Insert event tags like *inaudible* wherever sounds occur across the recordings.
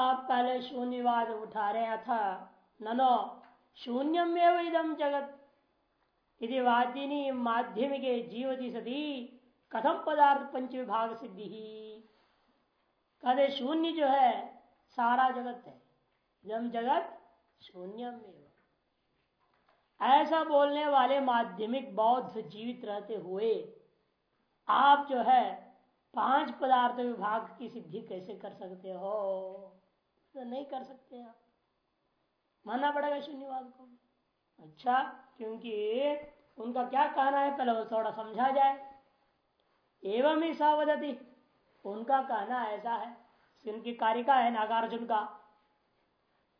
आप पहले शून्यवाद उठा रहे था ननो शून्यम इदम जगत। यदि वादिनी माध्यमिक जीवती सती कथम पदार्थ पंच विभाग सिद्धि। कहते, शून्य जो है, सारा जगत है। जम जगत शून्यम ऐसा बोलने वाले माध्यमिक बौद्ध जीवित रहते हुए, आप जो है, पाँच पदार्थ विभाग की सिद्धि कैसे कर सकते हो? तो नहीं कर सकते आप। मानना पड़ेगा शून्यवाद को। अच्छा क्योंकि उनका क्या कहना है, पहले वो थोड़ा समझा जाए। एवं ही सावधति उनका कहना ऐसा है उनकी कारिका है नागार्जुन का।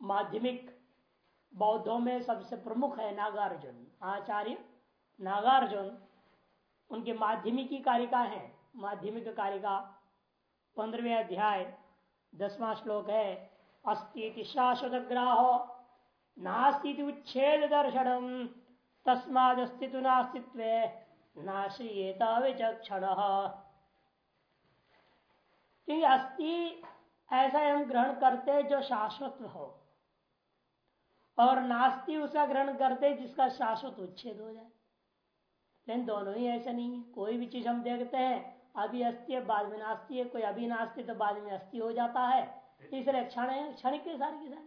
माध्यमिक बौद्धों में सबसे प्रमुख है नागार्जुन, आचार्य नागार्जुन। उनकी माध्यमिकी कारिका है। माध्यमिक कारिका, पंद्रहवें अध्याय, दसवां श्लोक है। अस्ती शाश्वत ग्राहो नास्ती उच्छेद दर्शन तस्मादस्तित्व नास्तित्व नाश्रियेत विचक्षण क्योंकि अस्थि ऐसा हम ग्रहण करते जो शाश्वत हो। और नास्ति उसका ग्रहण करते जिसका शाश्वत उच्छेद हो जाए। लेकिन दोनों ही ऐसा नहीं है। कोई भी चीज़ हम देखते हैं, अभी अस्थि है, बाद में नास्ती है, कोई अभी नास्ती तो बाद में अस्थि हो जाता है। इसलिए क्षण है, क्षणिक के सारे की सारी?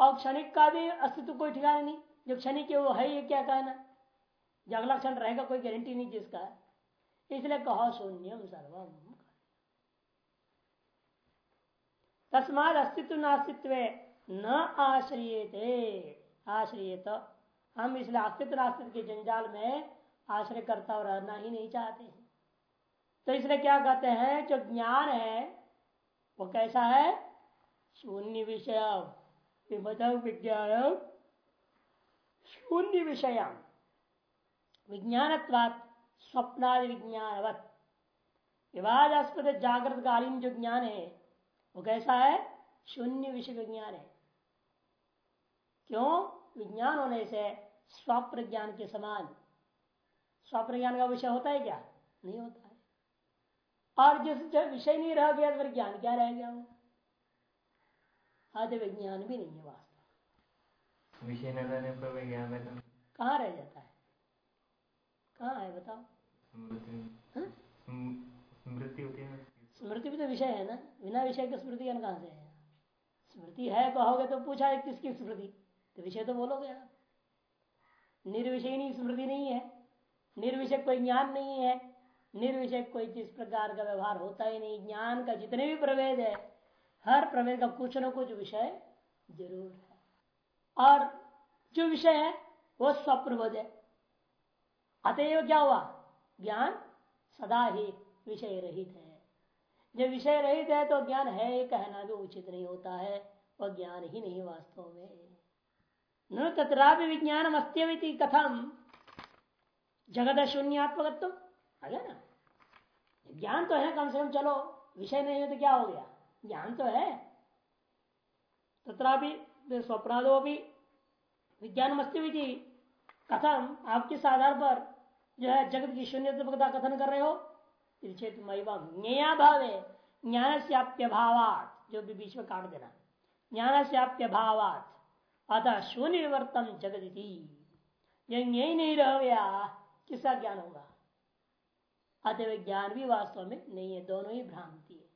और क्षणिक का भी अस्तित्व कोई ठिकाना नहीं। जो क्षणिक है वो है ये क्या कहना? जो अगला क्षण रहेगा कोई गारंटी नहीं जिसका इसलिए कहो शून्यम सर्वम। तस्माद अस्तित्व नास्तित्व न आश्रियते। आश्रियत। हम इसलिए अस्तित्व नास्तित्व के जंजाल में आश्रय करता और रहना ही नहीं चाहते तो इसलिए क्या कहते हैं? जो ज्ञान है वो कैसा है? शून्य विषय विज्ञान शून्य विषय विज्ञान स्वप्नादि विज्ञानवत विवादास्पद जागृत कालीन जो ज्ञान है, वो कैसा है? शून्य विषय विज्ञान है। क्यों? विज्ञान होने से स्वप्रज्ञान के समान। स्वप्रज्ञान का विषय होता है क्या? नहीं होता। और जिस जब विषय नहीं रह गया तो ज्ञान क्या रह गया? वो आदि विज्ञान भी नहीं है वास्तव विषय न रहने पर विज्ञान कहाँ रह जाता है? कहाँ है बताओ? हाँ? स्मृति होती है स्मृति भी तो विषय है ना? बिना विषय के स्मृति ज्ञान कहाँ से है? स्मृति है कहोगे तो पूछा है किसकी स्मृति? तो विषय तो बोलोगे आप। निर्विषय नहीं स्मृति नहीं है। निर्विषय कोई ज्ञान नहीं है। निर्विषय कोई जिस प्रकार का व्यवहार होता ही नहीं, ज्ञान का जितने भी प्रभेद है, हर प्रभेद का कुछ न कुछ विषय ज़रूर है। और जो विषय है, वो स्वप्रबोध है। अतएव क्या हुआ? ज्ञान सदा ही विषय रहित है। जब विषय रहित है तो ज्ञान है ये कहना भी उचित नहीं होता है। वह ज्ञान ही नहीं वास्तव में। न तथा विज्ञान अस्त्यविति कथम। जगत शून्यत्मक आ गया ना? ज्ञान तो है कम से कम, चलो, विषय नहीं है तो क्या हो गया? ज्ञान तो है। तथा स्वप्नादो भी विज्ञान मस्त्यविधि कथम आप किस आधार पर जो है जगत की शून्य कथन कर रहे हो। चेत ज्ञा भाव ज्ञान से अप्यभावात जो भी बीच में काट देना। ज्ञान से अप्यभावात अतः शून्य विवर्तन जगत यही नहीं रह गया। किसका ज्ञान होगा? अतः ज्ञान भी वास्तव में नहीं है, दोनों ही भ्रांति है।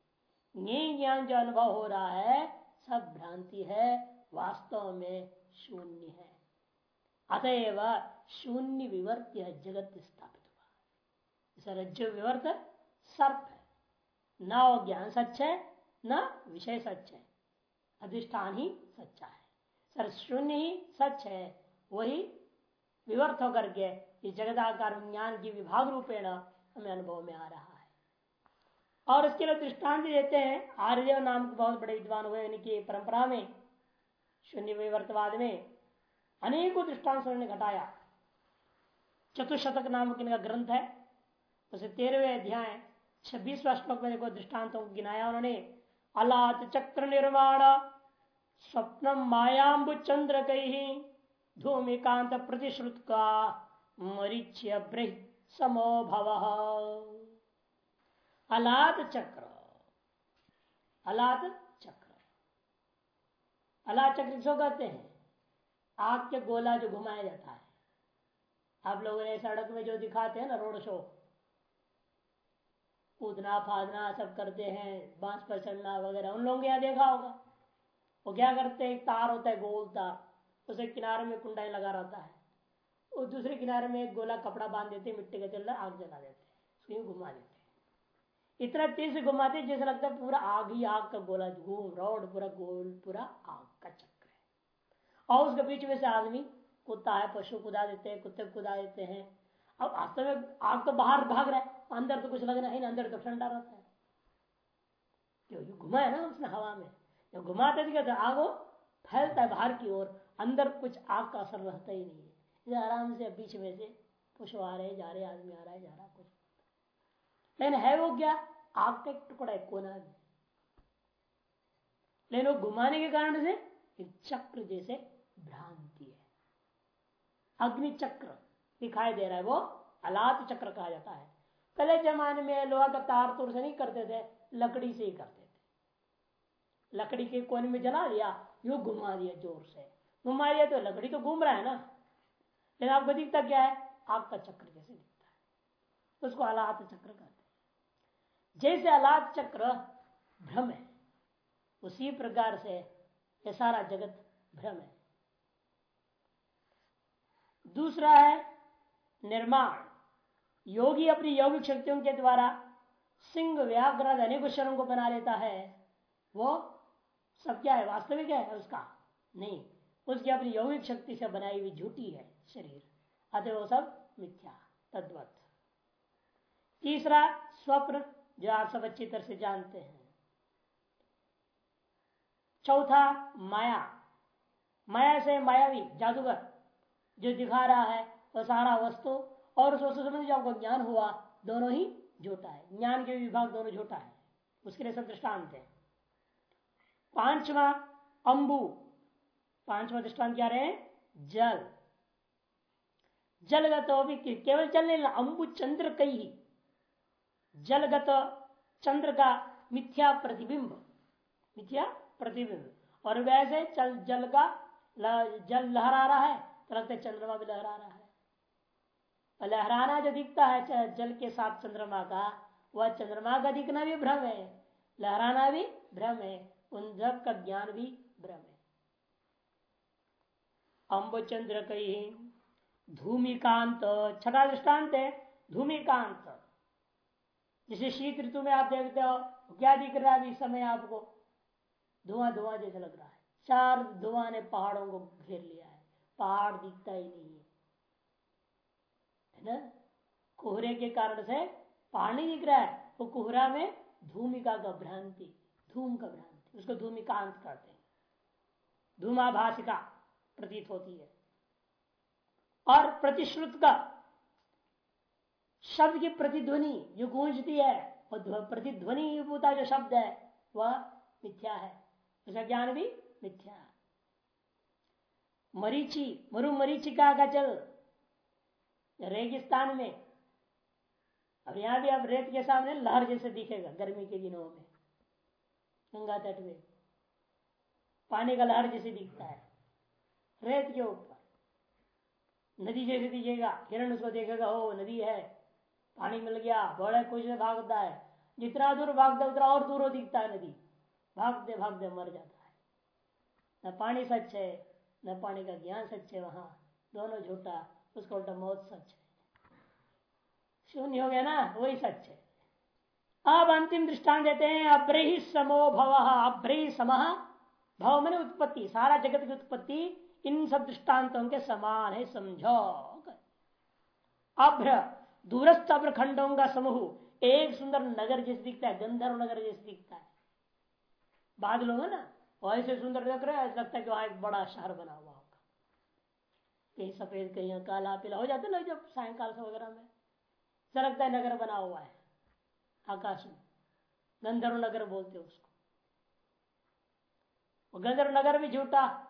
ज्ञ ज्ञान जो अनुभव हो रहा है, सब भ्रांति है, वास्तव में शून्य है। अतएव शून्य विवर्त्य जगत स्थापित हुआ। रज्जु विवर्त सर्प है। न वो ज्ञान सच है, न विषय सच है। अधिष्ठान ही सच्चा है। सर, शून्य ही सच है, वही विवर्त होकर के इस जगदाकार ज्ञान की विभाग रूपेण हमें अनुभव में आ रहा है। और इसके लिए दृष्टांत देते हैं। आर्यदेव नाम के बहुत बड़े विद्वान हुए उनकी परंपरा में, शून्य विवर्तवाद में अनेकों दृष्टांत उन्होंने घटाया। चतुशतक नाम का ग्रंथ है। उसे तेरहवें अध्याय, छब्बीसवा श्लोक में देखो दृष्टान्तों को गिनाया उन्होंने। अलात चक्र निर्माण स्वप्न मायाबु चंद्र कही धूमिकांत प्रतिश्रुत का मरीच्य समो भव अलात चक्र। अलात चक्र। अलात चक्र किसको कहते हैं? आग के गोला जो घुमाया जाता है। आप लोगों ने सड़क में जो दिखाते हैं ना रोड शो, कूदना, फादना, सब करते हैं, बाँस पर चढ़ना वगैरह, उन लोगों ने यहाँ देखा होगा। वो क्या करते हैं? तार होता है, गोल तार। उसे किनारे में कुंडाई लगा रहता है। और दूसरे किनारे में एक गोला कपड़ा बाँध देते, मिट्टी का चल आग जला देते हैं घुमा देते। इतना तेज से घुमाते जैसे लगता है पूरा आग ही आग का गोला घूम रोड, पूरा गोल, पूरा आग का चक्र है। और उसके बीच में से आदमी कुत्ता है, पशु कुदा देते हैं, कुत्ते कुदा देते हैं। अब वास्तव में आग तो बाहर भाग रहा है, अंदर तो कुछ लगना है ना अंदर तो ठंडा रहता है। क्यों? है ना उसने हवा में। जब घुमाते तो आग फैलता है बाहर की ओर, अंदर कुछ आग का असर रहता ही नहीं है। आराम से बीच में से पशु आ रहे, जा रहे, आदमी आ रहा है, जा रहा, कुछ। लेकिन है वो क्या? आग का एक टुकड़ा है, कोना में लेकिन वो घुमाने के कारण से एक चक्र जैसे भ्रांति है। अग्नि चक्र दिखाई दे रहा है, वो अलात चक्र कहा जाता है। पहले जमाने में लोहा का तार तुर से नहीं करते थे, लकड़ी से ही करते थे। लकड़ी के कोने में जला दिया, यू घुमा दिया ज़ोर से। घुमा दिया तो लकड़ी तो घूम रहा है ना। लेकिन आपको दिखता क्या है? आपका चक्र जैसे दिखता है। उसको अलात चक्र कहते हैं। जैसे अलात चक्र भ्रम है, उसी प्रकार से यह सारा जगत भ्रम है। दूसरा है निर्माण। योगी अपनी यौगिक शक्तियों के द्वारा सिंह व्याघ्र अनेक शरों को बना लेता है। वो सब क्या है? वास्तविक है उसका नहीं। उसकी अपनी यौगिक शक्ति से बनाई हुई झूठी है। शरीर। अतः वो सब मिथ्या, तद्वत। तीसरा, स्वप्न, जो आप सब अच्छी तरह से जानते हैं। चौथा, माया। माया से मायावी, जादूगर। जो दिखा रहा है, वह सारा वस्तु, और उस वस्तु संबंधी जो आपको ज्ञान हुआ, दोनों ही झूठा है। ज्ञान के विभाग दोनों झूठा है। उसके लिए सब दृष्टांत है। पांचवा, अंबु। पांचवा दृष्टांत क्या रहे जल। जलगत भी केवल जल नहीं अंबु चंद्र कई जलगत चंद्र का मिथ्या प्रतिबिंब मिथ्या प्रतिबिंब। और वैसे चल, जल का जल लहरा रहा है तो लगता है चंद्रमा भी लहरा रहा है। लहराना जो दिखता है जल के साथ चंद्रमा का, वह चंद्रमा का दिखना भी भ्रम है। लहराना भी भ्रम है, उन जब का ज्ञान भी भ्रम है। अम्ब चंद्र कही धूमिकांत छठा दृष्टांत है, धूमिकांत। जिसे शीत ऋतु में आप देखते हो क्या दिख रहा है इस समय आपको? धुआँ धुआँ जैसा लग रहा है। चार धुआँ ने पहाड़ों को घेर लिया है। पहाड़ दिखता ही नहीं है। है ना? कोहरे के कारण से नहीं दिख रहा है। वो तो कोहरा में धूमिका का भ्रांति, धूम का भ्रांति, उसको धूमिकांत कहते हैं। धूमाभाषिका प्रतीत होती है। और प्रतिश्रुत का शब्द की प्रतिध्वनि, जो गूंजती है, वो प्रतिध्वनि भूता जो शब्द है, वह मिथ्या है। उसका ज्ञान भी मिथ्या मरीची, मरु मरीचिका का जल, रेगिस्तान में, अब यहाँ भी अब रेत के सामने लहर जैसे दिखेगा, गर्मी के दिनों में, गंगा तट में। पानी का लहर जैसे दिखता है, रेत के ऊपर। नदी जैसे दीजिएगा। हिरण उसको देखेगा हो नदी है। पानी मिल गया। बड़े में भागता है। जितना दूर भागता है, उतना और दूर हो दिखता है नदी। भागते भागते मर जाता है। न पानी सच है, न पानी का ज्ञान सच है वहाँ। दोनों झूठा, उसका उल्टा मौत सच है। शून्य हो गया ना, वही सच है। अब अंतिम दृष्टांत देते हैं अब्रही समो भव। अब्रही सम भव मैंने उत्पत्ति, सारा जगत की उत्पत्ति इन सब दृष्टांतों के समान है समझो अभ्र, दूरस्थ प्रखंडों का समूह, एक सुंदर नगर जैसे दिखता है, गंधर्व नगर जैसे दिखता है। बादलों में ना ऐसे सुंदर लग रहा है लगता है कि वहाँ एक बड़ा शहर बना हुआ होगा। कहीं सफ़ेद, कहीं काला, पीला, हो जाता ना जब सायकाल से वगैरह में। लगता है नगर बना हुआ है, आकाश में। गंधर्व नगर बोलते उसको। गंधर्व नगर भी झूठा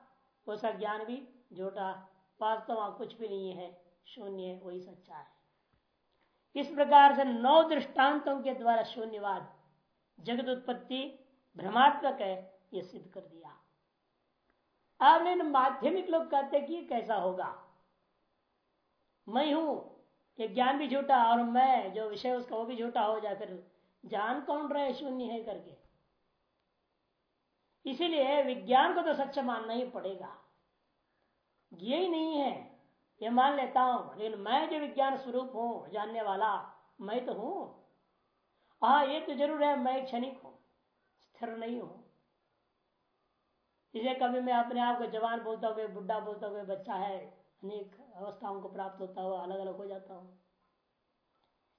उसका ज्ञान भी झूठा, वास्तव कुछ भी नहीं है, शून्य वही सच्चा है। इस प्रकार से नौ दृष्टांतों के द्वारा शून्यवाद, जगत उत्पत्ति, भ्रमात्मक है, ये सिद्ध कर दिया। आपने माध्यमिक लोग कहते कि कैसा होगा? मैं हूँ, ये ज्ञान भी झूठा और मैं, जो विषय उसका वो भी झूठा हो जाए, फिर जान कौन रहे शून्य है करके? इसीलिए विज्ञान को तो सच्चा मानना ही पड़ेगा। यही नहीं है। ये मान लेता हूँ, लेकिन मैं जो विज्ञान स्वरूप हूँ, जानने वाला, मैं तो हूँ। हाँ ये तो ज़रूर है, मैं क्षणिक हूँ, स्थिर नहीं हूँ। इसे कभी मैं अपने आप को जवान बोलता हुए बुढ़ा बोलता हुए बच्चा है, अनेक अवस्थाओं को प्राप्त होता हुआ अलग अलग हो जाता हूँ।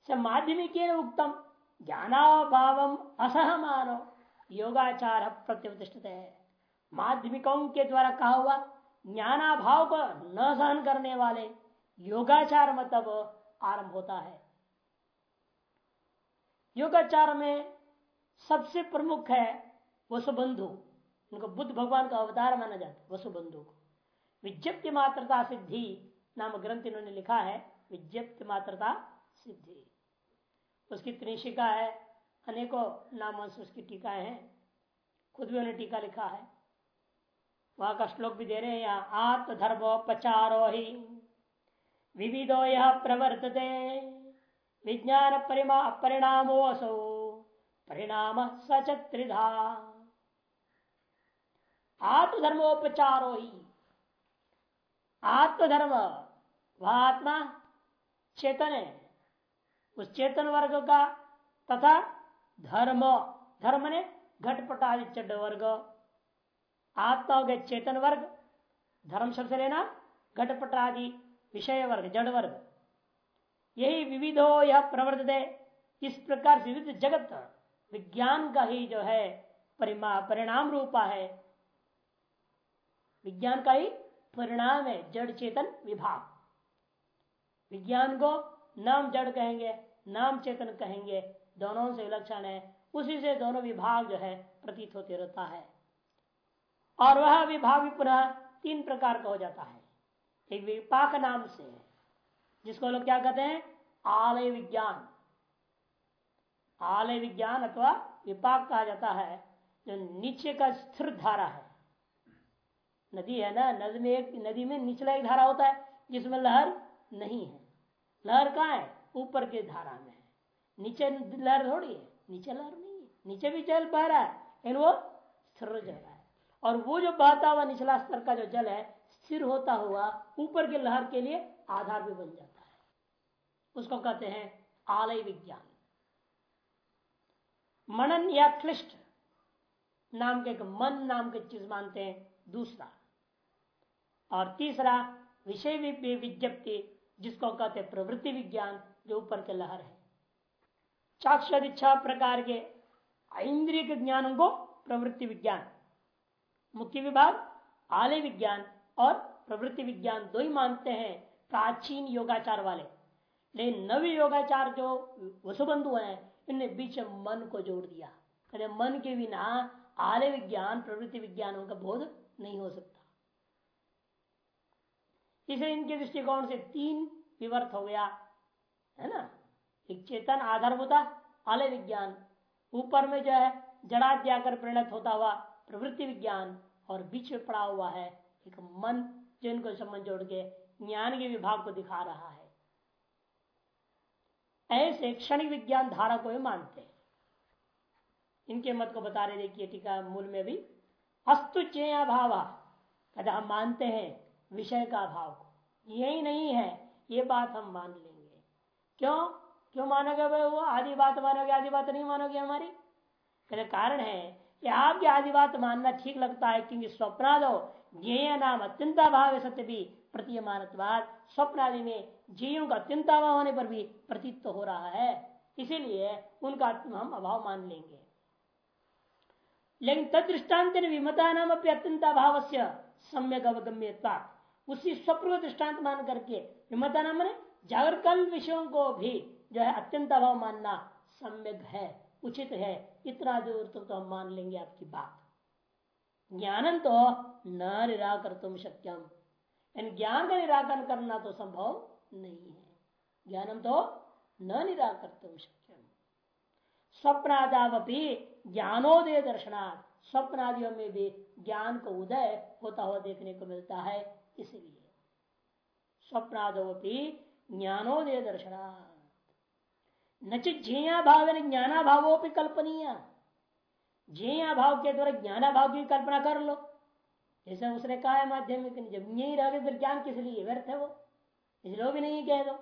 माध्यमिक उत्तम ज्ञानाभाव असहमानो। योगाचार प्रत्युष्ठित है माध्यमिकों के द्वारा कहा हुआ, ज्ञानाभाव को न सहन करने वाले योगाचार मतलब आरंभ होता है। योगाचार में सबसे प्रमुख है वसुबंधु। उनको बुद्ध भगवान का अवतार माना जाता है, वसुबंधु को। विज्ञप्ति मात्रता सिद्धि नाम ग्रंथ इन्होंने लिखा है, विज्ञप्ति मात्रता सिद्धि। उसकी त्रिशिका है अनेकों नाम उसकी टीकाएँ हैं, खुद भी उन्हें टीका लिखा है। वहाँ का श्लोक भी दे रहे हैं, यहाँ, आत्मधर्मो पचारो ही विविधो यह प्रवर्तते, विज्ञान परिमा, परिणामो असो, परिणाम सच त्रिधा आत्मधर्मोपचारो ही, आत्मधर्म, वह आत्मा चेतन है। उस चेतन वर्ग का तथा धर्म धर्म ने घटपट आदि चड वर्ग, आत्मा हो गए चेतन वर्ग, धर्म शब्द लेना घटपट आदि विषय वर्ग, जड़ वर्ग। यही विविधो यह प्रवर्त है इस प्रकार से विविध जगत विज्ञान का ही जो है परिमा, परिणाम रूपा है। विज्ञान का ही परिणाम है जड़ चेतन विभाग। विज्ञान को नाम जड़ कहेंगे, नाम चेतन कहेंगे दोनों से विलक्षण है, उसी से दोनों विभाग जो है प्रतीत होते रहता है। और वह विभाग भी पुनः तीन प्रकार का हो जाता है। एक विपाक नाम से जिसको लोग क्या कहते हैं? आलय विज्ञान। आलय विज्ञान अथवा विपाक कहा जाता है, जो नीचे का स्थिर धारा है। नदी है ना, नदी में एक, नदी में निचला एक धारा होता है, जिसमें लहर नहीं है। लहर कहाँ है? ऊपर के धारा में है। नीचे लहर थोड़ी है, नीचे लहर नहीं है, नीचे भी जल बह रहा है, लेकिन वो स्थिर जल रहा है। और वो जो बहता हुआ निचला स्तर का जो जल है, स्थिर होता हुआ ऊपर के लहर के लिए आधार भी बन जाता है। उसको कहते हैं आलय विज्ञान। मनन या क्लिष्ट नाम के एक मन नाम के चीज़ मानते हैं, दूसरा। और तीसरा, विषय विज्ञप्ति, जिसको कहते हैं प्रवृत्ति विज्ञान, जो ऊपर के लहर है। चाक्षर इच्छा प्रकार के इंद्रिय के ज्ञानों को प्रवृत्ति विज्ञान, मुख्य विभाग आलय विज्ञान और प्रवृत्ति विज्ञान दो ही मानते हैं प्राचीन योगाचार वाले। लेकिन नवी योगाचार जो वसुबंधु हैं, इनने बीच मन को जोड़ दिया। मन के बिना आलय विज्ञान, प्रवृत्ति विज्ञानों का बोध नहीं हो सकता। इसे इनके दृष्टिकोण से तीन विवर्त हो गया, है ना? चेतन आधारभूता आलय विज्ञान। ऊपर में जो है जड़ाद्याकर परिणत होता हुआ प्रवृत्ति विज्ञान और बीच में पड़ा हुआ है एक मन जो इनको संबंध जोड़ के ज्ञान के विभाग को दिखा रहा है। ऐसे क्षणिक विज्ञान धारा को भी मानते हैं। इनके मत को बता रहे देखिए टीका मूल में भी, अस्तु चेय भाव। कहते हम मानते हैं विषय का अभाव को। यही नहीं है, ये बात हम मान लेंगे। क्यों? क्यों मानोगे भाई वो? आदि बात मानोगे आदि बात नहीं मानोगे हमारी? कहते कारण है कि आपकी आदि बात मानना ठीक लगता है, क्योंकि स्वप्नादो ज्ञेय नाम अत्यंताभाव सत्य भी प्रतीयमानवाद स्वप्न आदि में जीवों का अत्यंताभाव होने पर भी प्रतीत तो हो रहा है। इसीलिए उनका हम अभाव मान लेंगे। लेकिन तदृष्टान्त विमता नाम अपनी अत्यंताभाव से सम्यक अवगम्य उसी स्वप्न दृष्टांत मान करके विमता नाम जागरकल विषयों को भी जो है अत्यंत अभाव मानना सम्यक है उचित है। इतना दूर तो, हम मान लेंगे आपकी बात। ज्ञानन तो न निराकर तुम शक्यम ज्ञान का निराकरण करना तो संभव नहीं है। ज्ञानम तो न निराकर तुम शक्यम। स्वप्नादावपी ज्ञानोदय दर्शनार्थ स्वप्न आदियों में भी ज्ञान का उदय होता हुआ देखने को मिलता है इसलिए। स्वप्नादोपी ज्ञानोदय दर्शनार्थ न झेया भाव ज्ञाना भावों कल्पनीय। झेया भाव के द्वारा ज्ञाना भाव की कल्पना कर लो। जैसे उसने कहा है माध्यमिक जब यही रह गए फिर ज्ञान किस लिए? व्यर्थ है वो। इसलिए भी नहीं कह दो।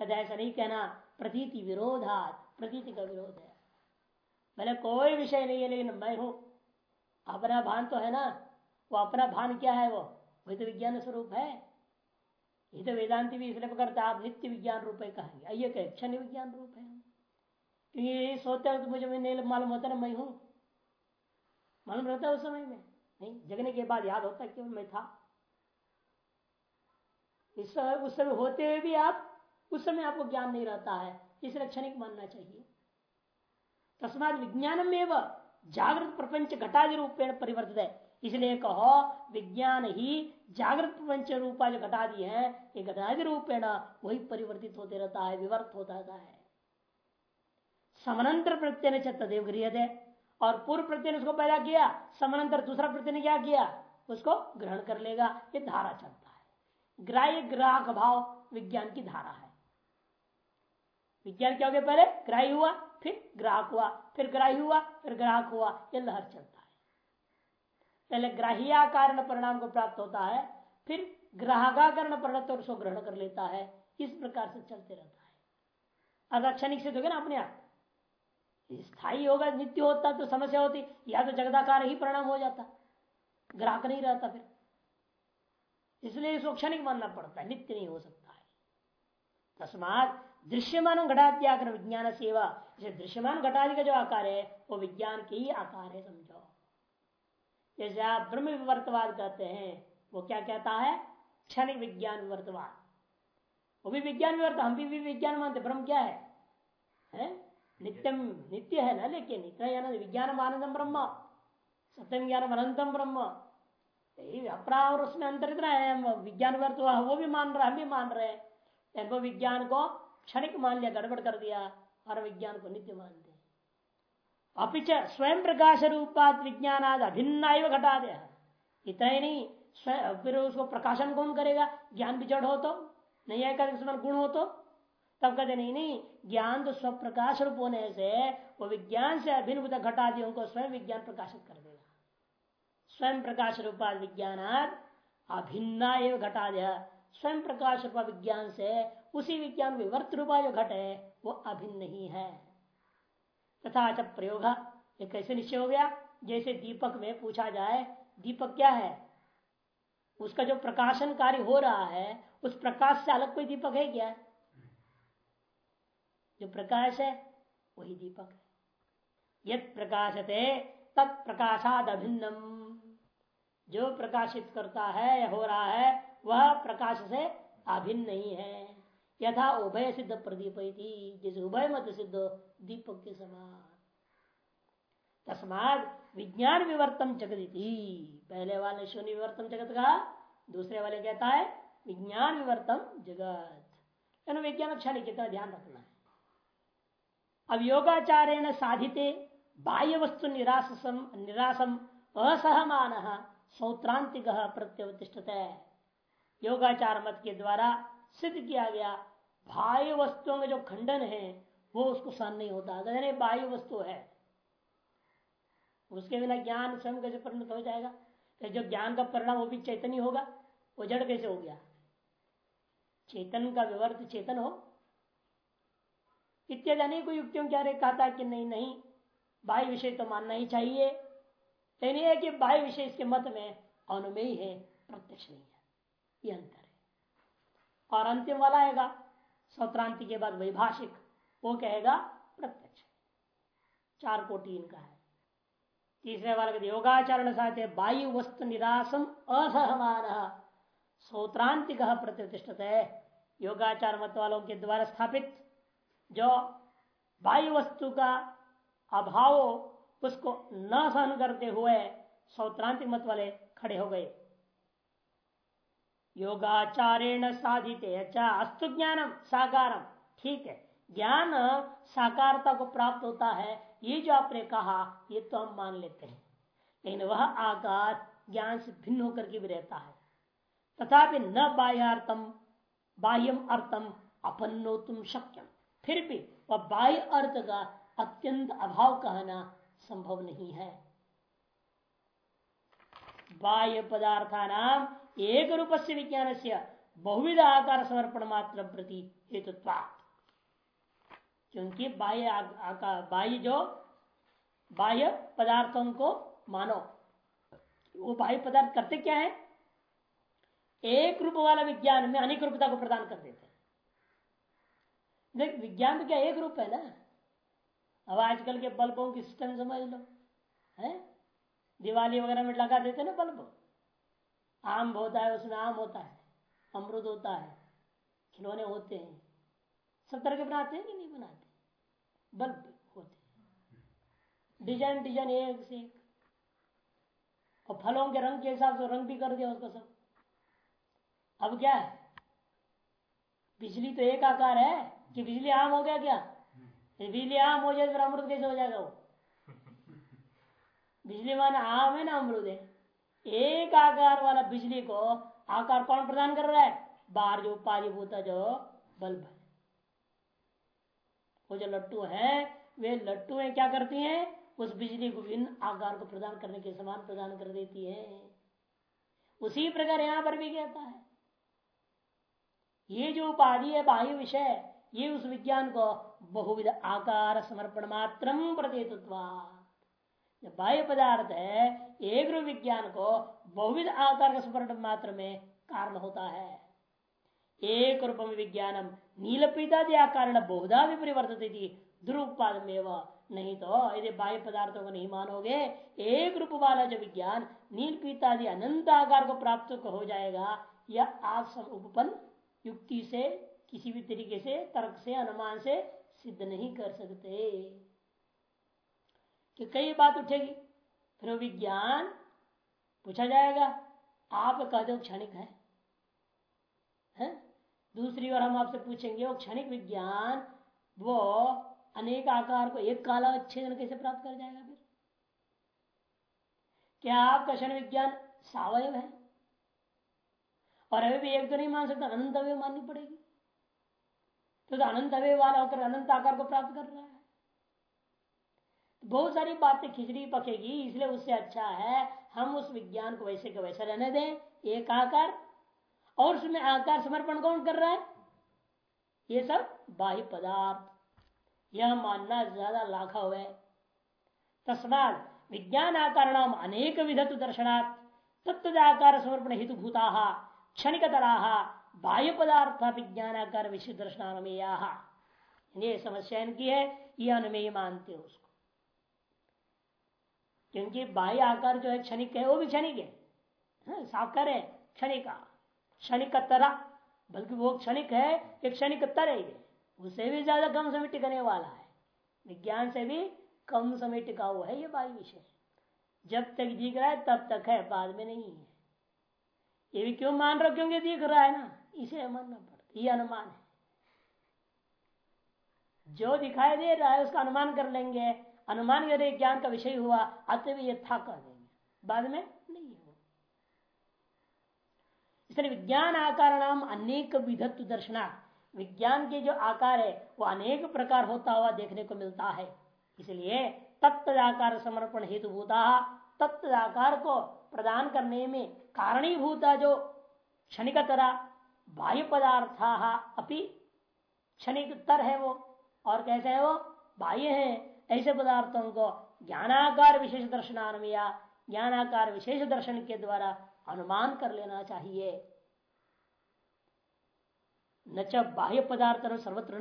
कद ऐसा नहीं कहना, प्रतीति विरोधात, प्रतीति का विरोध है। मैंने कोई विषय नहीं है, लेकिन मैं हूँ। अपना भान तो है ना। वो अपना भान क्या है वो? वही तो विज्ञान स्वरूप है। ये तो वेदांति भी इसलिए करता आप नित्य विज्ञान रूप है कहेंगे। आइए कहे क्षण विज्ञान रूप है क्योंकि ये सोते वक्त मुझे नहीं मालूम होता ना, मैं हूँ। मालूम रहता उस समय में। नहीं, जगने के बाद याद होता केवल मैं था। इस समय, उस समय होते हुए भी आप, उस समय आपको ज्ञान नहीं रहता है। इसलिए क्षणिक मानना चाहिए। तस्मात विज्ञान में जागृत प्रपंच घटादि रूपेण परिवर्तित है। इसलिए कहो, विज्ञान ही जागृत प्रपंच रूपा जो घटादि है, ये घटादि रूपेण वही परिवर्तित होते रहता है, विवर्त होता रहता है। समानांतर प्रत्यय ने तदेव गृह थे और पूर्व प्रत्यय ने उसको पैदा किया, समानांतर दूसरा प्रत्यय ने क्या किया? उसको ग्रहण कर लेगा, ये धारा चलता है। ग्राह्य ग्राहक भाव विज्ञान की धारा है। विज्ञान क्या हो गया पहले? ग्राह्य हुआ, फिर ग्राहक हुआ, फिर ग्राह्य हुआ, फिर ग्राहक हुआ, ये लहर चलता पहले ग्राह्या कारण परिणाम को प्राप्त होता है, फिर ग्राहकाकरण परिणत उसको ग्रहण कर लेता है, इस प्रकार से चलते रहता है। अगर क्षणिक से दोगे ना अपने आप। स्थायी होगा, नित्य होता तो समस्या होती, या तो जगदाकार ही परिणाम हो जाता, ग्राहक नहीं रहता फिर। इसलिए इसको क्षणिक मानना पड़ता है, नित्य नहीं हो सकता है। तस्मात दृश्यमान घटात्याकर विज्ञान सेवा, जैसे दृश्यमान घटादि का जो आकार है, वो विज्ञान के ही आकार है, समझो। जैसे आप ब्रह्म विवर्तवाद कहते हैं वो क्या कहता है? क्षणिक विज्ञान विवर्तवाद। वो भी विज्ञान विवर्त हम भी, भी विज्ञान मानते ब्रह्म क्या है, है? नित्यम नित्य है ना लेकिन इतना विज्ञान आनंदम ब्रह्म सत्यम ज्ञान अनंतम ब्रह्म। अपरा और उसमें अंतर इतना है विज्ञान व्यर्थ वो भी मान रहे हम भी मान रहे हैं। विज्ञान को क्षणिक मान लिया गड़बड़ कर दिया और विज्ञान को नित्य मानते अपिच स्वयं प्रकाश रूपात विज्ञान आदि अभिन्न घटा दे इतना ही नहीं स्वयं फिर उसको प्रकाशन कौन करेगा? ज्ञान भी जड़ हो तो नहीं है आएगा गुण हो तो तब कहते नहीं नहीं, ज्ञान तो स्व प्रकाश रूप होने से वो विज्ञान से अभिन्न घटा दिए उनको स्वयं विज्ञान प्रकाशित कर देगा। स्वयं प्रकाश रूपा विज्ञान अभिन्ना एवं घटा दिया स्वयं प्रकाश रूपा विज्ञान से उसी विज्ञान विवर्त रूपा जो घट है, वो अभिन्न नहीं है। तथा च प्रयोग। ये कैसे निश्चय हो गया? जैसे दीपक में पूछा जाए, दीपक क्या है? उसका जो प्रकाशन कार्य हो रहा है, उस प्रकाश से अलग कोई दीपक है क्या? जो प्रकाश है, वही दीपक है। यद प्रकाशते तत्प्रकाशाद अभिन्नम जो प्रकाशित करता है हो रहा है, वह प्रकाश से अभिन्न नहीं है। यथा उभय सिद्ध प्रदीप जैसे उभय मत सिद्ध दीपक के समान। तस्माद विज्ञान विवर्तन जगत पहले वाले शून्य विवर्तन जगत कहा, दूसरे वाले कहता है, विज्ञान विवर्तन जगत। विज्ञान अच्छा नहीं, कितना ध्यान रखना है। अब योगाचार्य साधिते बाह्य वस्तु निराशम निराशम असहमान सौत्रांतिक प्रत्युतिष्ठत है योगाचार मत के द्वारा सिद्ध किया गया बाह्य वस्तुओं का जो खंडन है, वो उसको सहन नहीं होता। अगर बाह्य वस्तु है, उसके बिना ज्ञान स्वयं कैसे परिणत हो जाएगा? तो जो ज्ञान का परिणाम वो भी चैतन्य होगा। वो जड़ कैसे हो गया? चेतन का विवर्त चेतन हो। इत्यादि अनेक युक्तियों क्या कहता कि नहीं नहीं, बाह्य विषय तो मानना ही चाहिए। लेकिन यह कि बाह्य विषय इसके मत में अनुमेय है, प्रत्यक्ष नहीं है। ये अंतर है। और अंतिम वाला आएगा सौत्रांति के बाद वैभाषिक, वो कहेगा प्रत्यक्ष। चार कोटि इनका है। तीसरे वाले योगाचरण साथ वायु वस्तु निराशम असहमान सौत्रांतिक प्रतिष्ठित। है योगाचार मत वालों के द्वारा स्थापित जो वायु वस्तु का अभाव, उसको न सहन करते हुए सौत्रांतिक मत वाले खड़े हो गए। योगाचारेण साधित अस्तु ज्ञानम साकारम ठीक है। ज्ञान साकारता को प्राप्त होता है, ये जो आपने कहा, ये तो हम मान लेते हैं। लेकिन वह आकार ज्ञान से भिन्न होकर के भी रहता है। तथापि न बाह्यार्थम बाह्यम अर्थम अपन्नो तुम शक्यम। फिर भी वह बाह्य अर्थ का अत्यंत अभाव कहना संभव नहीं है। बाह्य पदार्था नाम एक रूप से विज्ञान से बहुविध आकार समर्पण मात्र प्रति हेतु क्योंकि बाह्य बाह्य जो बाह्य पदार्थों को मानो, वो बाह्य पदार्थ करते क्या है? एक रूप वाला विज्ञान में अनेक रूपता को प्रदान कर देते हैं। विज्ञान में क्या एक रूप है ना? अब आजकल के बल्बों की सिस्टम समझ लो, है? दिवाली वगैरह में लगा देते ना बल्ब। आम होता है उसमें आम होता है अमरुद होता है खिलौने होते हैं। सब तरह के बनाते हैं कि नहीं बनाते? बल्ब होते डिज़ाइन डिज़ाइन एक से एक। और फलों के रंग के हिसाब से रंग भी कर दिया उसका सब। अब क्या है? बिजली तो एक आकार है कि बिजली आम हो गया क्या? बिजली आम हो जाए फिर अमृत कैसे हो जाएगा वो? *laughs* बिजली माना आम है ना अमृत है। एक आकार वाला बिजली को आकार कौन प्रदान कर रहा है? बाहर जो उपाधिभूत जो बल्ब है। वो जो लट्टू है, वे लट्टू क्या करती हैं? उस बिजली को विभिन्न आकार को प्रदान करने के समान प्रदान कर देती है। उसी प्रकार यहाँ पर भी कहता है। ये जो उपाधि है, बाह्य विषय, ये उस विज्ञान को बहुविध आकार समर्पण मात्र प्रतीतत्वा बाह्य पदार्थ है, एक रूप विज्ञान को बहुविध आकार का स्मरण मात्र में कारण होता है। एक रूपम विज्ञानम नील आकार बहुधा भी परिवर्तित थी दुरुपाद में नहीं तो यदि बाह्य पदार्थों को नहीं मानोगे, एक रूप वाला जो विज्ञान नील पीतादि अनंत आकार को प्राप्त हो जाएगा यह आप सब उपपन युक्ति से, किसी भी तरीके से, तर्क से, अनुमान से सिद्ध नहीं कर सकते। कि कई बात उठेगी। फिर विज्ञान पूछा जाएगा आप कहते हो क्षणिक है, है? दूसरी बार हम आपसे पूछेंगे वो क्षणिक विज्ञान वो अनेक आकार को एक काला अच्छे कैसे प्राप्त कर जाएगा फिर? क्या आपका क्षण विज्ञान सावयव है? और अभी भी एक तो नहीं मान सकता अनंत अवय माननी पड़ेगी। तो, तो अनंत अवय वाला होकर अनंत आकार को प्राप्त कर रहा है। बहुत सारी बातें खिचड़ी पकेगी, इसलिए उससे अच्छा है, हम उस विज्ञान को वैसे के वैसे रहने दें। एक आकार, और उसमें आकार समर्पण कौन कर रहा है? ये सब बाह्य पदार्थ। यह मानना ज़्यादा लाखा हुआ है। तस्मात विज्ञान आकार नाम अनेक विधत दर्शनात्। तत्व आकार समर्पण हेतु भूता क्षणिक बाह्य पदार्थ विज्ञान आकार विषय दर्शन ये समस्या इनकी है यह अनुमेय मानते हो उसको। क्योंकि बाह्य आकार जो है क्षणिक है वो भी क्षणिक है। हाँ, साफ़ करे क्षणिका क्षणिक तरह बल्कि वो क्षणिक है एक क्षणिक तरह ही। है उससे भी ज़्यादा कम समय टिकने वाला है। विज्ञान से भी कम समय टिका हुआ है ये बाह्य विषय। जब तक दिख रहा है तब तक है बाद में नहीं है। ये भी क्यों मान रहे क्योंकि दिख रहा है ना इसे मानना पड़ता ये अनुमान है। जो दिखाई दे रहा है उसका अनुमान कर लेंगे। अनुमान यदि ज्ञान का विषय हुआ अतः ये था कह देंगे। बाद में नहीं हो इसलिए विज्ञान आकार नाम अनेक विधत्व दर्शना विज्ञान के जो आकार है, वो अनेक प्रकार होता हुआ देखने को मिलता है। इसलिए तत्व आकार समर्पण हेतु भूता आकार को प्रदान करने में कारणीभूता जो क्षणिक तरह बाह्य पदार्थ अपनी क्षणिक तर है वो, और कैसे है वो? बाह्य है। ऐसे पदार्थों को ज्ञानाकार विशेष दर्शन या ज्ञानाकार विशेष दर्शन के द्वारा अनुमान कर लेना चाहिए। न च बाह्य पदार्थ सर्वत्र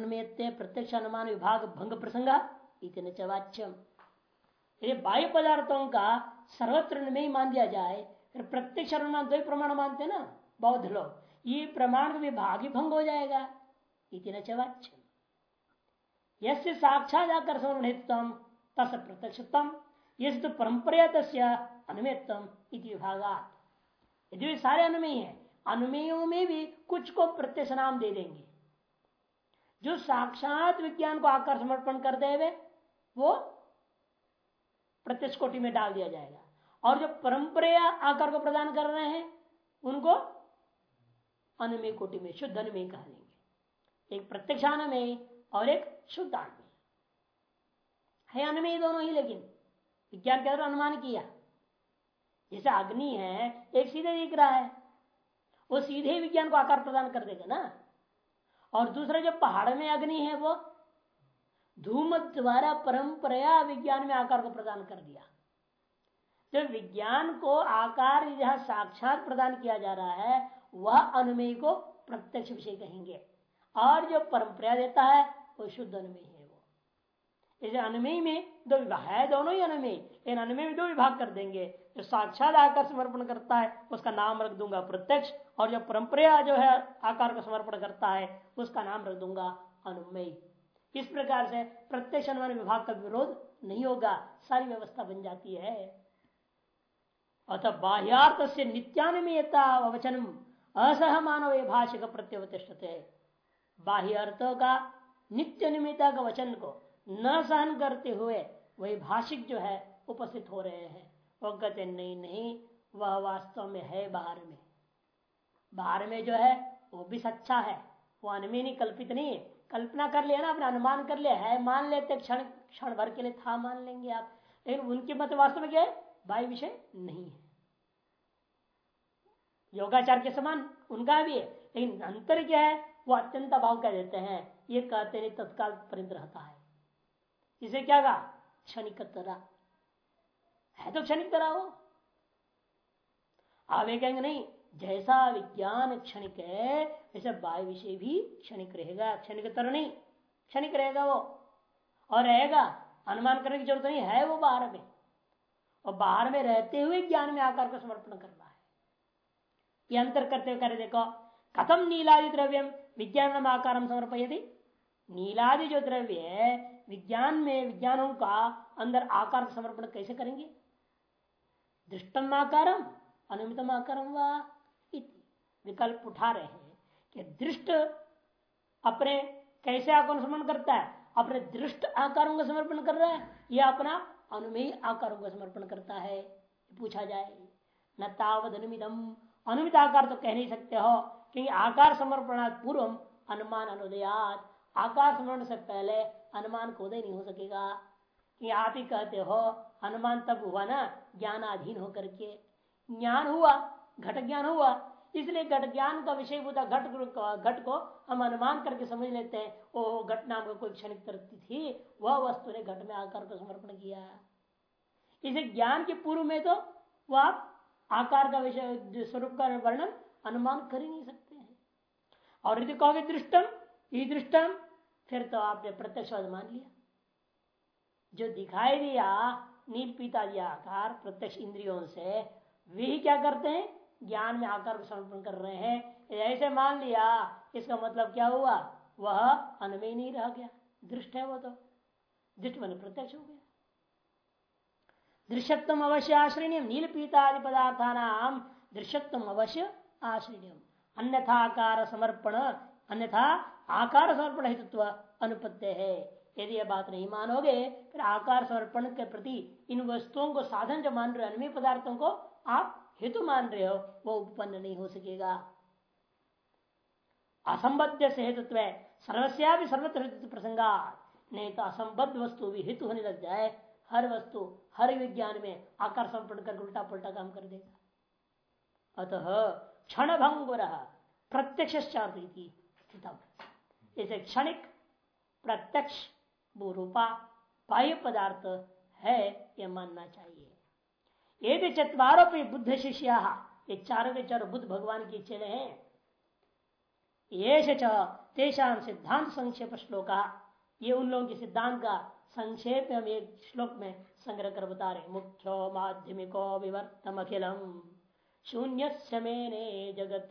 प्रत्यक्ष अनुमान विभाग भंग प्रसंग न च यदि बाह्य पदार्थों का सर्वत्र में ही मान दिया जाए, फिर प्रत्यक्ष अनुमान दो प्रमाण मानते ना, बौद्ध लोग। ये प्रमाण विभाग ही भंग हो जाएगा, इति न च वाच्यम। यसे साक्षात आकर्षण तस प्रत्यक्षतम ये तो परंपरा अनुमेयतम विभागात। यदि सारे अनुमेय है अनुमेयों में भी कुछ को प्रत्यक्ष नाम दे देंगे। जो साक्षात विज्ञान को आकार समर्पण कर दे वो प्रत्यक्ष कोटि में डाल दिया जाएगा। और जो परंपरा आकार को प्रदान कर रहे हैं, उनको अनमय कोटि में, शुद्ध अनमय कहा देंगे एक प्रत्यक्ष अनमय और एक शुद्ध अनमय है अनमय दोनों ही लेकिन? विज्ञान के अंदर अनुमान किया। जैसे अग्नि है, एक सीधे दिख रहा है। वो सीधे विज्ञान को आकार प्रदान कर देगा ना। और दूसरा जो पहाड़ में अग्नि है वो धूम द्वारा परंपरा विज्ञान में आकार को प्रदान कर दिया। जब विज्ञान को आकार जहाँ साक्षात प्रदान किया जा रहा है, वह अनुमेय को प्रत्यक्ष विषय कहेंगे। और जो परंपरा देता है वो शुद्ध अनुमेय है वो। इसे अनुमेय में दो विभाग है, दोनों ही अनुमेय। लेकिन अनुमेय में दो विभाग कर देंगे। जो साक्षात आकार समर्पण करता है, उसका नाम रख दूँगा प्रत्यक्ष, और जो परंपरा जो है आकार का समर्पण करता है, उसका नाम रख दूँगा अनुमेय। इस प्रकार से प्रत्यक्ष अनुमान विभाग का विरोध नहीं होगा। सारी व्यवस्था बन जाती है। अतः बाह्यार्थ से नित्यानुमेयता वचनम असह मानव भाषिक प्रत्यवतिष्ठते। बाह्य अर्थों का नित्य निमित्ता का वचन को न सहन करते हुए वही भाषिक जो है उपस्थित हो रहे हैं। वो कहते नहीं नहीं, वह वास्तव में है बाहर में। बाहर में जो है, वो भी सच्चा है। वो अनमी नहीं कल्पित नहीं है। कल्पना कर लिया ना, अपना अनुमान कर लिया। है, मान लेते, क्षण क्षण भर के लिए था, मान लेंगे आप। लेकिन उनके मत वास्तव में क्या है? बाह्य विषय नहीं है। योगाचार के समान उनका भी है। लेकिन अंतर क्या है? वो अत्यंत अभाव कह देते हैं। ये कहते नहीं, तत्काल परिंद रहता है। इसे क्या कहा? क्षणिक तरह है तो क्षणिक तरह हो आप कहेंगे, नहीं, जैसा विज्ञान क्षणिक है वैसे बाह्य विषय भी क्षणिक रहेगा। क्षणिक तरह नहीं, क्षणिक रहेगा वो। और रहेगा, अनुमान करने की ज़रूरत नहीं, है वो बाहर में। और बाहर में रहते हुए ज्ञान में आकार का समर्पण करना है। ये अंतर करते हुए करे देखो, कथम नीलादि द्रव्यम विज्ञान आकार समर्पयति। नीलादि जो द्रव्य है, विज्ञान में, विज्ञानों का अंदर आकार समर्पण कैसे करेंगे? दृष्टम आकारम, अनुमितम आकारम विकल्प उठा रहे हैं कि दृष्ट अपने कैसे आकार समर्पण करता है? अपने दृष्ट आकारों का समर्पण कर रहा है यह अपना अनुमेय आकारों का समर्पण करता है? पूछा जाए। न तावद अनुमितम। अनुमित आकार तो कह नहीं सकते हो, क्योंकि आकार समर्पण पूर्व अनुमान अनुदयात। आकार समर्पण से पहले अनुमान को उदय नहीं हो सकेगा। कि आप ही कहते हो अनुमान तब हुआ ना, ज्ञानाधीन होकर के। ज्ञान हुआ, घट ज्ञान हुआ। इसलिए घट ज्ञान का विषय होता घट घट को हम अनुमान करके समझ लेते हैं। ओ घट नाम का कोई क्षणिक तरती थी, वह वस्तु ने घट में आकार को समर्पण किया। इसे ज्ञान के पूर्व में तो वह आप आकार का विषय, स्वरूप का वर्णन अनुमान कर ही नहीं सकते हैं। और यदि कहोगे दृष्टम ई दृष्टम फिर तो आपने प्रत्यक्ष मान लिया। जो दिखाई दिया, नील पीता दिया आकार, प्रत्यक्ष इंद्रियों से, वे क्या करते हैं? ज्ञान में आकार समर्पण कर रहे हैं। ऐसे मान लिया, इसका मतलब क्या हुआ? वह अनमय नहीं रह गया। दृष्ट है वो तो। दृष्ट मन प्रत्यक्ष हो गया। दृश्यत्म अवश्य आश्रय नील पीता आदि पीतादि पदार्थानाम दृश्यत्म अवश्य आश्रय अन्यथा आकार समर्पण, अन्यथा आकार समर्पण हेतुत्व अनुपत्य है। यदि यह बात नहीं मानोगे, फिर आकार समर्पण के प्रति इन वस्तुओं को साधन जो मान रहे अन्य पदार्थों को आप हेतु मान रहे हो, वो उत्पन्न नहीं हो सकेगा। असंबद्ध से हेतुत्व सर्वस्या भी सर्वत्र हेतु प्रसंगा नहीं तो असंबद्ध वस्तु भी हेतु होने लग जाए। हर वस्तु, हर विज्ञान में आकार समर्पण कर उल्टा पुलटा काम कर देगा। अतः क्षण भंगुर प्रत्यक्ष इसे क्षणिक, प्रत्यक्ष रूपा बाह्य पदार्थ है यह मानना चाहिए। ये भी चतवारों बुद्ध शिष्य, ये चारों के चारों बुद्ध भगवान की चले हैं। ये तेषाम सिद्धांत संक्षेप श्लोक, ये उन लोगों के सिद्धांत का संक्षेप हम एक श्लोक में संग्रह कर बता रहे मुख्यो माध्यमिको विवर्तम अखिलम शून्य जगत।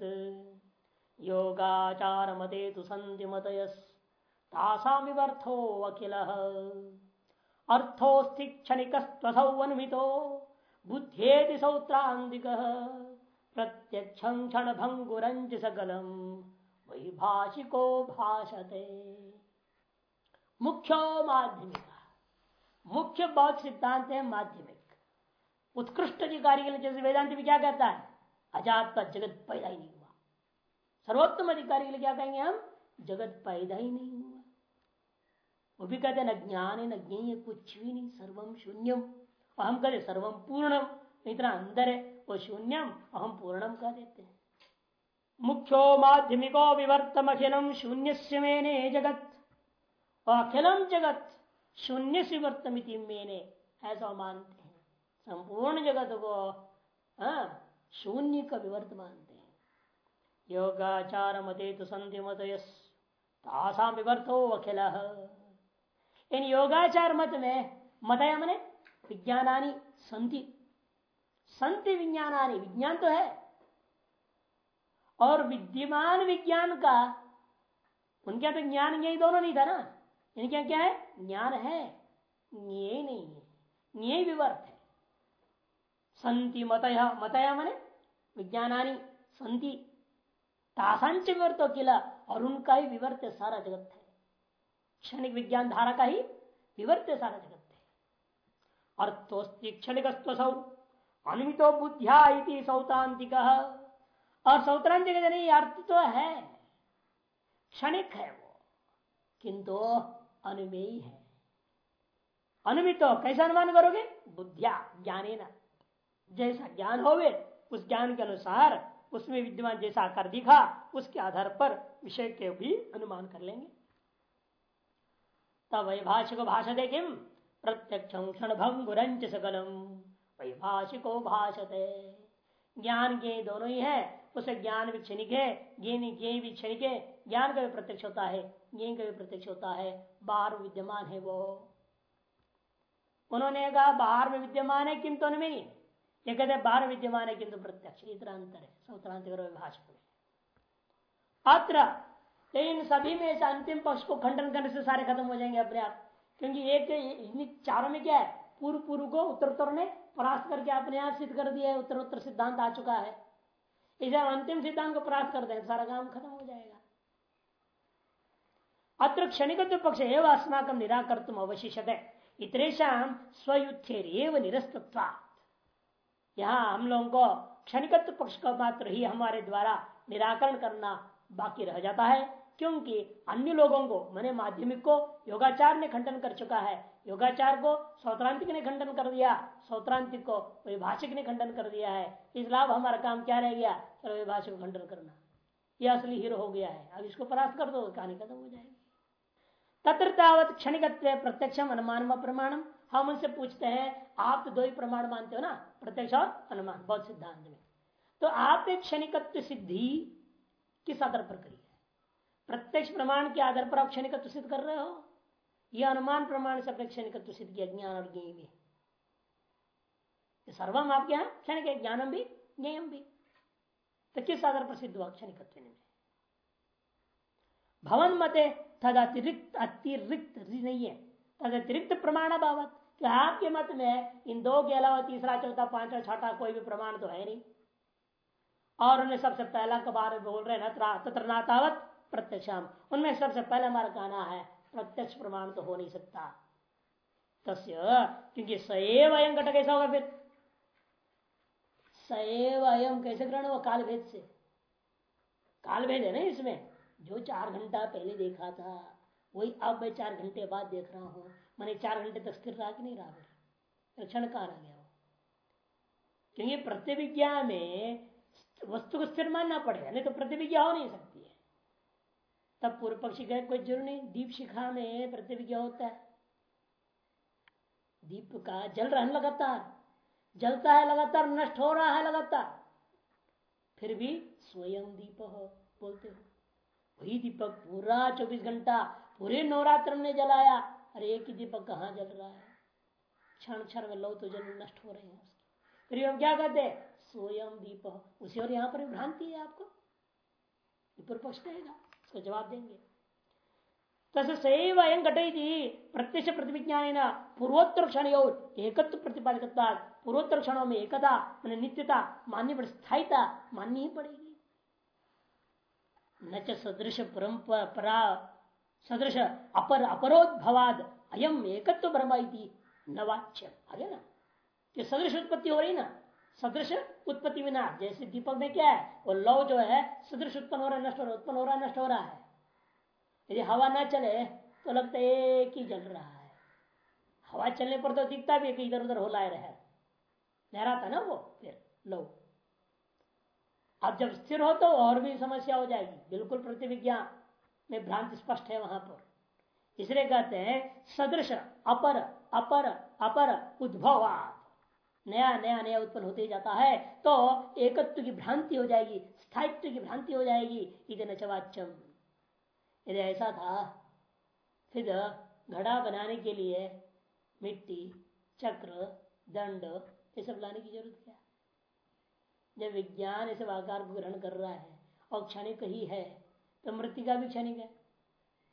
योगाचार मते तु संति तासामिवर्थो अखिल। अर्थोस्ति क्षणिकस्वसौन्वितो बुद्धेति सौत्रांतिक प्रत्यक्ष क्षण भंगुरंच सकलम वही भाषिको भाषते। मुख्य माध्यमिक। मुख्य बौद्ध सिद्धांत है माध्यमिक। उत्कृष्ट अधिकारी के लिए जैसे वेदांत भी क्या कहता है? अजात का जगत पैदा ही नहीं सर्वोत्तम अधिकारी के लिए क्या कहेंगे हम? जगत पैदा ही नहीं हुआ। वो भी कहते न ज्ञान है न ज्ञ कुछ भी नहीं सर्वम शून्यम। और हम कहते सर्वम पूर्णम इतना अंदर है वो शून्यम हम पूर्णम कह देते हैं। मुख्यो माध्यमिको विवर्तम अखिलम शून्य मेने जगत। अखिलम जगत शून्य से वर्तमिति मेने ऐसा मानते हैं। संपूर्ण जगत को हाँ, शून्य का विवर्त मानते योगाचार मते तो संधि मत तासा विवर्तो अखिल। इन योगाचार मत में मतय मने विज्ञानानी संति संति विज्ञानानी। विज्ञान तो है। और विद्यमान विज्ञान का, उनके तो ज्ञान यही दोनों नहीं था ना? इनके क्या है? ज्ञान है। न्याय नहीं है। न्याय विवर्त है। संति मतया मतया मने विज्ञानानी संति तासांच विवर्त किला और उनका ही विवर्त सारा जगत है क्षणिक विज्ञान धारा का ही विवर्त सारा जगत है अर्थोस्ति क्षणिक अनुमितो बुद्धिया सौतांतिक. और सौत्रांतिक अर्थ तो है. क्षणिक है वो, किंतु अनुमेयी है. अनुमित, कैसा अनुमान करोगे? बुद्धिया ज्ञाने न जैसा ज्ञान होवे, उस ज्ञान के अनुसार उसमें विद्यमान जैसा आकार दिखा, उसके आधार पर विषय के भी अनुमान कर लेंगे। तब वैभाषिक भाषा देखे प्रत्यक्ष क्षण भंगुरंच सकलम। वैभाषिको भाषते। ज्ञान के दोनों ही है। उसे ज्ञान भी क्षणिक है, ज्ञान ज्ञ भी क्षणिक है। ज्ञान का भी प्रत्यक्ष होता है ज्ञ का भी प्रत्यक्ष होता है। बाहर विद्यमान है वो। उन्होंने कहा, बाहर में विद्यमान है किंतु उनमें? नहीं ये कहते बाहर विद्यमान है किंतु प्रत्यक्ष इतना अंतर है सौत्रांत भाषण में अत्र लेकिन सभी में से अंतिम पक्ष को खंडन करने से सारे खत्म हो जाएँगे अपने आप। क्योंकि एक चारों में क्या है? पूर्व पूर्व को उत्तर उत्तर ने परास्त करके अपने आप सिद्ध कर दिया है उत्तर उत्तर सिद्धांत आ चुका है। इसे अंतिम सिद्धांत को प्राप्त कर दें, सारा काम खत्म हो जाएगा। अत्र क्षणिक पक्ष एवं अस्माक निराकर तुम अवशिष्ट है इतरेशम स्वयुद्धेव निरस्तत्व। यहाँ हम लोगों को क्षणिकत्व पक्ष का मात्र ही हमारे द्वारा निराकरण करना बाकी रह जाता है, क्योंकि अन्य लोगों को, मैंने माध्यमिक को योगाचार ने खंडन कर चुका है। योगाचार को सौत्रांतिक ने खंडन कर दिया सौत्रांतिक को विभाषिक ने खंडन कर दिया है। इस लाभ हमारा काम क्या रह गया? चलो विभाषिक को खंडन करना। यह असली हीरो हो गया है। अब इसको परास्त कर दो, कहानी खत्म हो जाएगी। तत्र तावत क्षणिक प्रत्यक्ष अनुमान व प्रमाणम हम उनसे पूछते हैं, आप तो दो ही प्रमाण मानते हो ना? प्रत्यक्ष और अनुमान, बहुत सिद्धांत में। तो आप एक क्षणिकत्व सिद्धि किस आधार पर करिए प्रत्यक्ष प्रमाण के आधार पर आप क्षणिकत्व सिद्ध कर रहे हो? यह अनुमान प्रमाण से अपने क्षणिकत्व सिद्ध किया, ज्ञान और ज्ञ भी सर्वम यहाँ क्षणिक ज्ञानम भी ज्ञम भी। तो किस आधार पर सिद्ध हुआ क्षणिकत्व में? भवन मते तद अतिरिक्त अतिरिक्त नहीं है। अतिरिक्त प्रमाण बाबत कि आपके मत में इन दो के अलावा तीसरा, चौथा, पांचवा, छठा कोई भी प्रमाण तो है नहीं। और उन्हें सबसे पहला के बारे में बोल रहे तत्र नातावत प्रत्यक्षम। उनमें सबसे पहले हमारा कहना है, प्रत्यक्ष प्रमाण तो हो नहीं सकता। तस्य, क्योंकि सएव अयम घटक कैसा होगा फिर? सएव अयम कैसे ग्रहण हुआ? काल भेद से। कालभेद है ना इसमें। जो चार घंटा पहले देखा था। वही अब मैं चार घंटे बाद देख रहा हूँ। मैंने चार घंटे तक स्थिर रहा कि नहीं रहा क्षण कहा रह गया। क्योंकि प्रतिविज्ञा में वस्तु को स्थिर मानना पड़ेगा, नहीं तो प्रतिविज्ञा हो नहीं सकती है। तब पूर्व पक्षी गए, कोई ज़रूर नहीं। दीप शिखा में प्रतिविज्ञा होता है। दीप का जल रहा लगातार, जलता है लगातार, नष्ट हो रहा है लगातार। फिर भी स्वयं दीप हो, बोलते हो। वही दीपक पूरा चौबीस घंटा पूरे नवरात्र ने जलाया। अरे एक ही दीपक कहाँ जल रहा है? क्षण क्षण में लो तो जल नष्ट हो रहे हैं फिर हम क्या कहते स्वयं दीप। उसी और यहाँ पर भ्रांति है आपको? पूर्व पक्ष कहेगा उसका जवाब देंगे। तस्व अयम घटी प्रत्यक्ष प्रतिविज्ञान पूर्वोत्तर क्षण एकत्व प्रतिपादित पूर्वोत्तर क्षणों में एकता नित्यता मान्य स्थायीता, माननी ही पड़ेगी। न च सदृश परंपरा सदृश अपर अपरोद्भवाद, अयम एकत्व ब्रह्म न वाच्य आगे ना। कि सदृश उत्पत्ति हो रही ना? सदृश उत्पत्ति विना जैसे दीपक में क्या है, वो लव जो है, सदृश उत्पन्न हो रहा है, नष्ट हो रहा उत्पन्न हो रहा नष्ट हो रहा है। यदि हवा ना चले तो लगता है एक ही जल रहा है। हवा चलने पर तो दिखता भी इधर उधर हो लाए रहे। लहराता ना वो, फिर लो अब जब स्थिर हो तो और भी समस्या हो जाएगी, बिल्कुल प्रतिविज्ञा में भ्रांति स्पष्ट है वहाँ पर। इसलिए कहते हैं, सदृश, अपर अपर अपर उद्भव नया नया नया उत्पन्न होते जाता है तो एकत्व की भ्रांति हो जाएगी, स्थायित्व की भ्रांति हो जाएगी इधर नचवाच्यम यदि ऐसा था, फिर घड़ा बनाने के लिए मिट्टी, चक्र, दंड, ये सब लाने की ज़रूरत क्या? जब विज्ञान इस आकार को ग्रहण कर रहा है और क्षणिक ही है तो का भी क्षणिक है।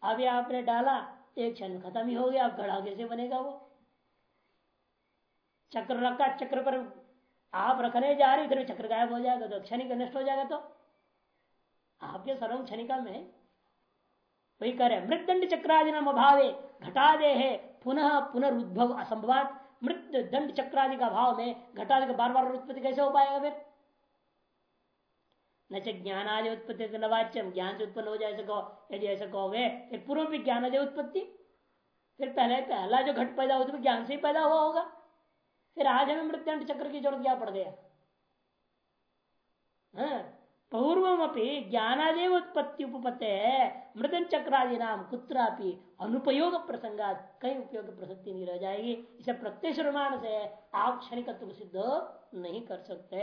अभी आपने डाला एक क्षण खत्म ही हो गया, अब घड़ा कैसे बनेगा वो। चक्र रखा, चक्र पर आप रखने जा रहे इधर चक्र गायब हो जाएगा तो क्षणिक नष्ट हो जाएगा तो। आपके सर्व क्षणिका में वही करे मृदंड चक्रादि नाम अभावे घटा दे है, पुनः पुनर्उद्भव असंभवात। मृत दंड चक्रादि का भाव में घटादि का बार बार उत्पत्ति कैसे हो पाएगा फिर? न ज्ञान आदि उत्पत्ति नवाच्यम ज्ञान से उत्पन्न हो जाए ऐसे कहो यदि ऐसा कहोगे फिर पूर्व भी ज्ञान आदि उत्पत्ति। फिर पहले पहला जो घट पैदा होता है ज्ञान से ही पैदा हुआ होगा। फिर आज हमें मृत्यु चक्र की ज़रूरत क्या पड़ गया? हाँ, पूर्वमपि ज्ञानादेव उत्पत्ति उपपत्ति है। मृदन चक्रादि नाम कुत्रापि अनुपयोग प्रसंगा कई उपयोग प्रसक्ति नहीं रह जाएगी। इसे प्रत्यक्ष प्रमाण से आप क्षणिकत्व सिद्ध नहीं कर सकते।